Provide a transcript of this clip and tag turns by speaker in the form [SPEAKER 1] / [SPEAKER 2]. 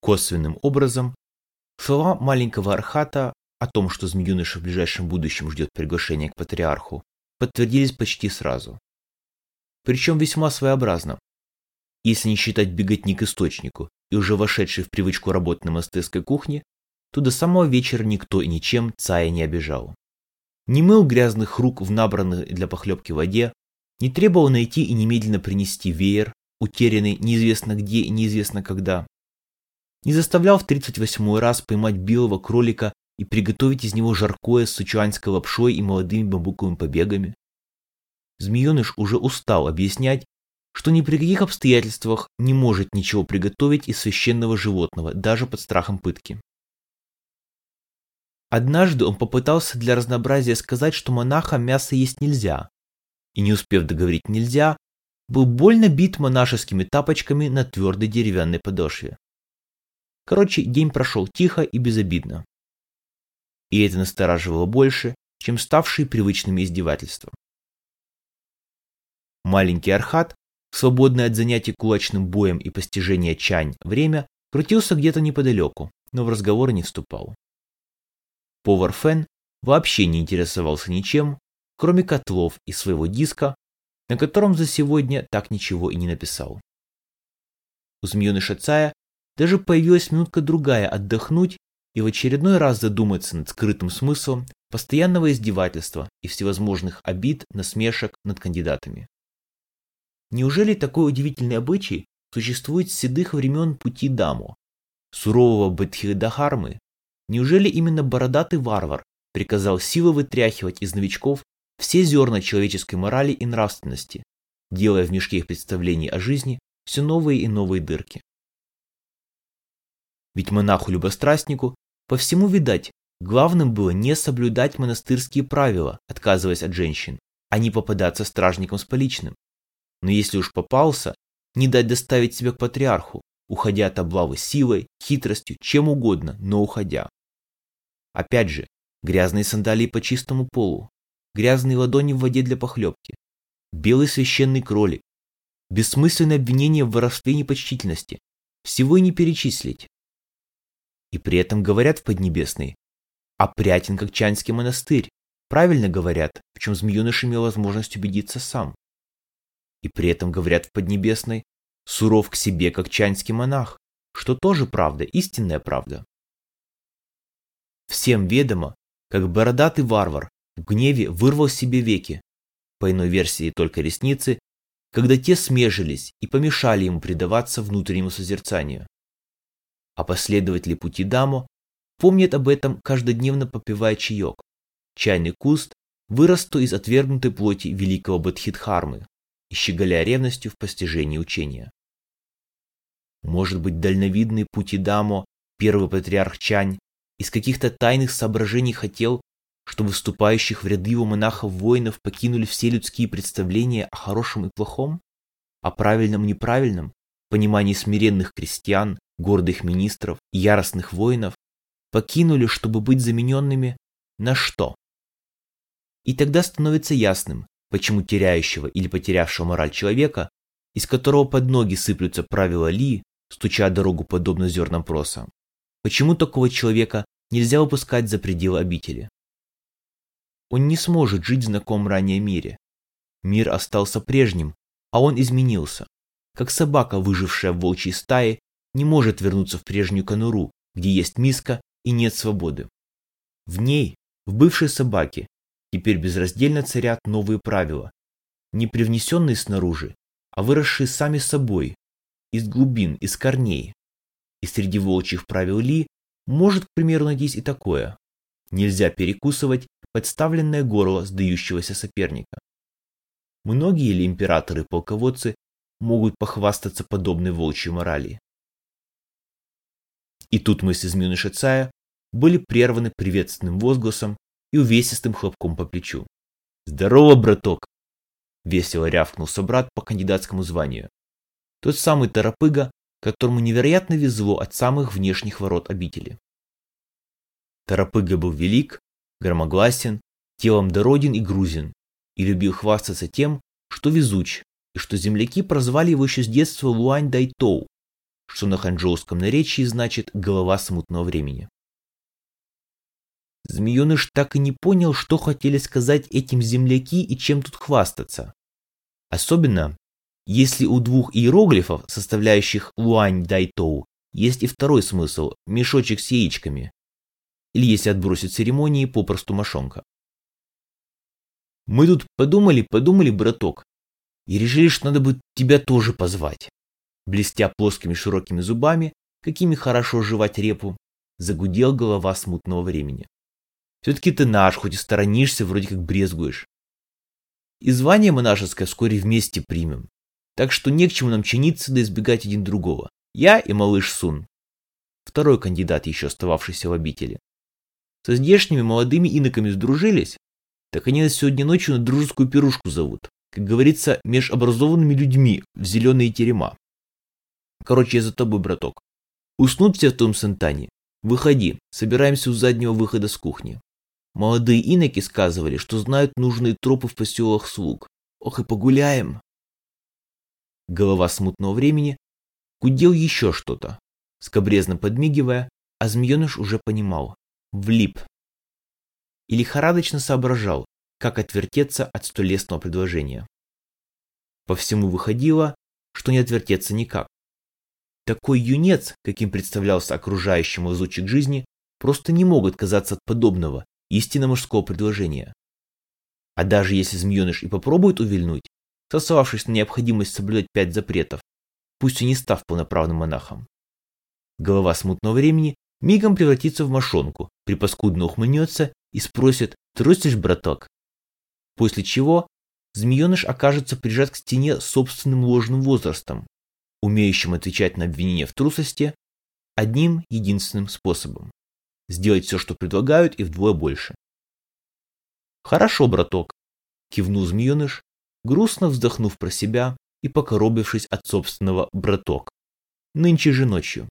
[SPEAKER 1] Косвенным образом слова маленького Архата о том, что змеюныша в ближайшем будущем ждет приглашения к патриарху, подтвердились почти сразу. Причем весьма своеобразно. Если не считать беготни к источнику и уже вошедший в привычку работать на монастырской кухне, то до самого вечера никто и ничем Цая не обижал. Не мыл грязных рук в набранной для похлебки воде, не требовал найти и немедленно принести веер, утерянный неизвестно где и неизвестно когда. Не заставлял в 38-й раз поймать белого кролика и приготовить из него жаркое с сычуанской лапшой и молодыми бамбуковыми побегами. Змееныш уже устал объяснять, что ни при каких обстоятельствах не может ничего приготовить из священного животного, даже под страхом пытки. Однажды он попытался для разнообразия сказать, что монахам мясо есть нельзя, и не успев договорить нельзя, был больно бит монашескими тапочками на твердой деревянной подошве. Короче, день прошел тихо и безобидно. И это настораживало больше, чем ставшие привычными издевательства. Маленький Архат, свободный от занятий кулачным боем и постижения чань время, крутился где-то неподалеку, но в разговоры не вступал. Повар Фен вообще не интересовался ничем, кроме котлов и своего диска, на котором за сегодня так ничего и не написал. У змееныша Цая даже появилась минутка другая отдохнуть и в очередной раз задуматься над скрытым смыслом постоянного издевательства и всевозможных обид, насмешек над кандидатами. Неужели такой удивительный обычай существует с седых времен пути Дамо, сурового Бетхидахармы? Неужели именно бородатый варвар приказал силой вытряхивать из новичков все зерна человеческой морали и нравственности, делая в мешке их представлений о жизни все новые и новые дырки? Ведь монаху-любострастнику по всему видать, главным было не соблюдать монастырские правила, отказываясь от женщин, а не попадаться стражником с поличным. Но если уж попался, не дать доставить себя к патриарху, уходя от облавы силой, хитростью, чем угодно, но уходя. Опять же, грязные сандалии по чистому полу, грязные ладони в воде для похлебки, белый священный кролик, бессмысленное обвинение в воровстве непочтительности, всего и не перечислить. И при этом говорят в Поднебесной, опрятен как Чанский монастырь, правильно говорят, в чем змееныш имел возможность убедиться сам. И при этом говорят в Поднебесной, суров к себе, как чанский монах, что тоже правда, истинная правда. Всем ведомо, как бородатый варвар в гневе вырвал себе веки, по иной версии только ресницы, когда те смежились и помешали ему предаваться внутреннему созерцанию. А последователи пути Дамо помнят об этом, каждодневно попивая чаек. Чайный куст вырос то из отвергнутой плоти великого Бадхидхармы, и щеголяя ревностью в постижении учения. Может быть, дальновидный Путидамо, первый патриарх Чань, из каких-то тайных соображений хотел, чтобы вступающих в ряды его монахов-воинов покинули все людские представления о хорошем и плохом, о правильном и неправильном, понимании смиренных крестьян, гордых министров яростных воинов, покинули, чтобы быть замененными на что? И тогда становится ясным, почему теряющего или потерявшего мораль человека, из которого под ноги сыплются правила Ли, стуча дорогу подобно зернам проса, почему такого человека нельзя выпускать за пределы обители? Он не сможет жить в знакомом ранее мире. Мир остался прежним, а он изменился. Как собака, выжившая в волчьей стае, не может вернуться в прежнюю конуру, где есть миска и нет свободы. В ней, в бывшей собаке, Теперь безраздельно царят новые правила, не привнесенные снаружи, а выросшие сами собой, из глубин, из корней. И среди волчьих правил Ли может, к примеру, надеясь и такое. Нельзя перекусывать подставленное горло сдающегося соперника. Многие ли императоры и полководцы могут похвастаться подобной волчьей морали? И тут мы с Измюны Шицая были прерваны приветственным возгласом и увесистым хлопком по плечу. «Здорово, браток!» — весело рявкнул собрат по кандидатскому званию. Тот самый торопыга, которому невероятно везло от самых внешних ворот обители. Торопыга был велик, громогласен, телом дороден и грузин, и любил хвастаться тем, что везуч, и что земляки прозвали его еще с детства Луань Дайтоу, что на ханчжоуском наречии значит «голова смутного времени». Змееныш так и не понял, что хотели сказать этим земляки и чем тут хвастаться. Особенно, если у двух иероглифов, составляющих Луань Дайтоу, есть и второй смысл – мешочек с яичками. Или если отбросить церемонии, попросту мошонка. Мы тут подумали, подумали, браток, и решили, что надо будет тебя тоже позвать. Блестя плоскими широкими зубами, какими хорошо жевать репу, загудел голова смутного времени. Все-таки ты наш, хоть и сторонишься, вроде как брезгуешь. И звание монашеское вскоре вместе примем. Так что не к чему нам чиниться да избегать один другого. Я и малыш Сун. Второй кандидат, еще остававшийся в обители. Со здешними молодыми иноками сдружились, так они нас сегодня ночью на дружескую пирушку зовут. Как говорится, меж образованными людьми в зеленые терема. Короче, я за тобой, браток. Уснут все в том Сантане. Выходи, собираемся у заднего выхода с кухни. Молодые иноки сказывали, что знают нужные тропы в поселах слуг. Ох и погуляем. Голова смутного времени гудел еще что-то, скобрезно подмигивая, а змееныш уже понимал. Влип. И лихорадочно соображал, как отвертеться от столесного предложения. По всему выходило, что не отвертеться никак. Такой юнец, каким представлялся окружающему изучик жизни, просто не мог отказаться от подобного, истинно мужского предложения. А даже если змееныш и попробует увильнуть, сославшись на необходимость соблюдать пять запретов, пусть и не став полноправным монахом. Голова смутного времени мигом превратится в мошонку, припаскудно ухмыльнется и спросит «Трусишь, браток?». После чего змееныш окажется прижат к стене собственным ложным возрастом, умеющим отвечать на обвинения в трусости одним единственным способом – сделать все, что предлагают, и вдвое больше. «Хорошо, браток», – кивнул змееныш, грустно вздохнув про себя и покоробившись от собственного браток. Нынче же ночью.